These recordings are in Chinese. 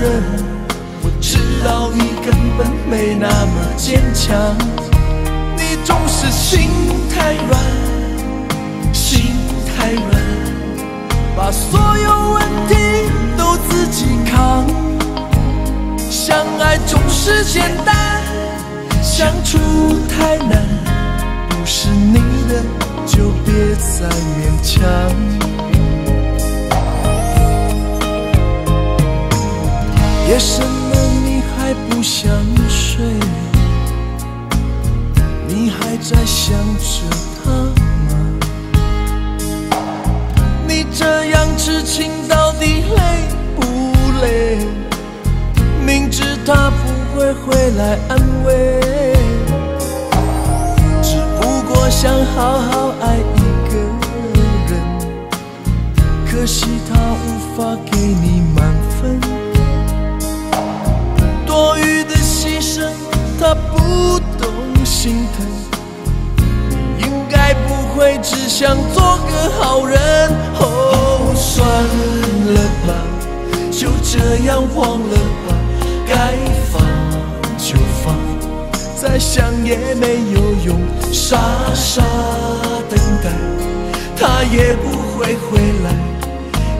人，我知道你根本没那么坚强。你总是心太软，心太软，把所有问题都自己扛。相爱总是简单，相处太难。不是你的就别再勉强。夜深了，你还不想睡？你还在想着他吗？你这样痴情到底累不累？明知他不会回来安慰，只不过想好好爱一个人，可惜他无法给你只想做个好人。哦，算了吧，就这样忘了吧。该放就放，再想也没有用，傻傻等待，他也不会回来。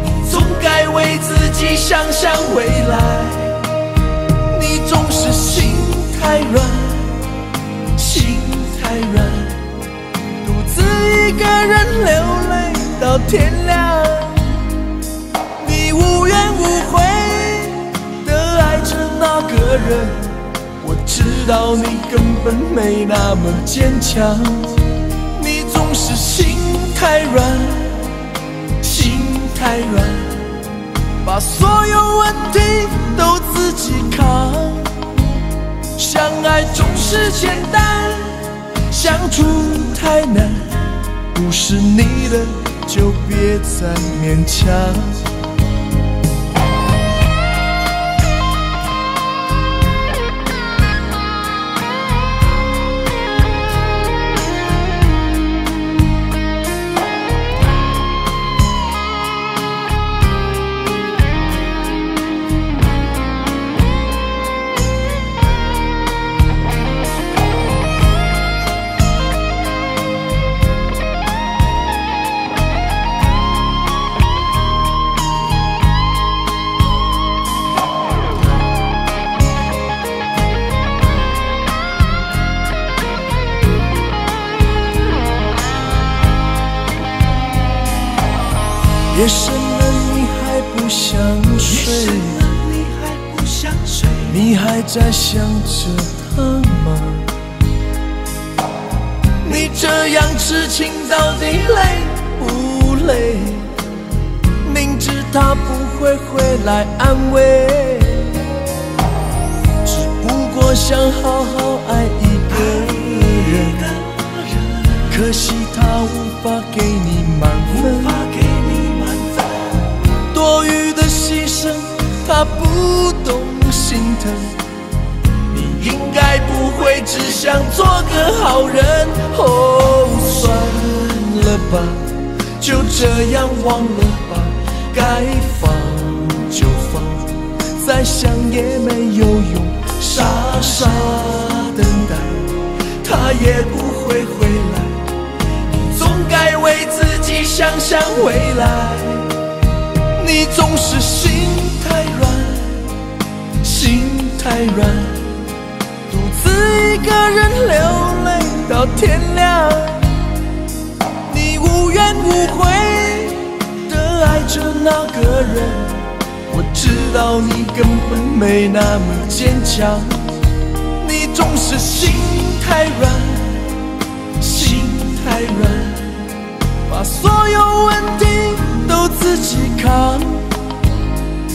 你总该为自己想想未来。你总是心太软，到天亮。你无怨无悔的爱着。那个人，我知道你根本没那么坚强，你总是心太软，心太软，把所有问题都自己扛。相爱总是简单，相处太难，不是你的就别再勉强。夜深了，你还不想睡？你还在想着他吗？你这样痴情到底累不累？明知他不会回来安慰，只不过想好好爱一个人。可惜他无法给你满分。他不懂心疼。你应该不会只想做个好人。哦，算了吧，就这样忘了吧。该放就放，再想也没有用。傻傻等待，他也不会回来。你总该为自己想想未来。你总是心太软，独自一个人流泪到天亮。你无怨无悔的爱着那个人，我知道你根本没那么坚强。你总是心太软，心太软，把所有问题。都自己扛，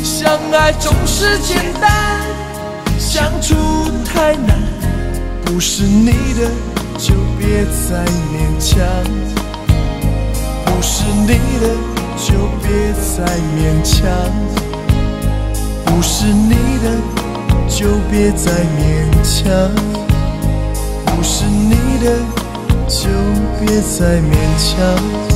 相爱总是简单，相处太难。不是你的就别再勉强，不是你的就别再勉强，不是你的就别再勉强，不是你的就别再勉强。